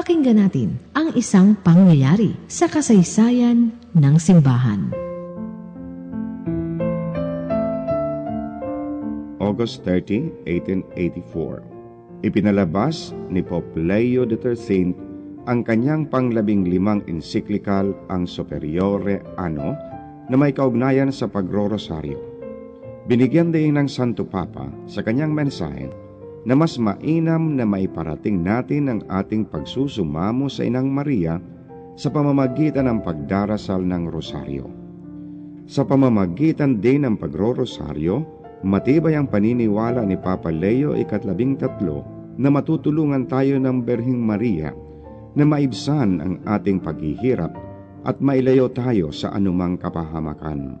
Pakinggan natin ang isang pangyayari sa kasaysayan ng simbahan. August 30, 1884 Ipinalabas ni Pope Leo XIII ang kanyang panglabing limang encyclical ang Superiore Ano na may kaugnayan sa pagrorosaryo. Binigyan din ng Santo Papa sa kanyang mensahe na mas mainam na maiparating natin ang ating pagsusumamo sa Inang Maria sa pamamagitan ng pagdarasal ng rosaryo. Sa pamamagitan din ng pagrorosaryo, matibay ang paniniwala ni Papa Leo ikatlabing tatlo na matutulungan tayo ng Berhing Maria na maibsan ang ating paghihirap at mailayo tayo sa anumang kapahamakan.